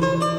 Música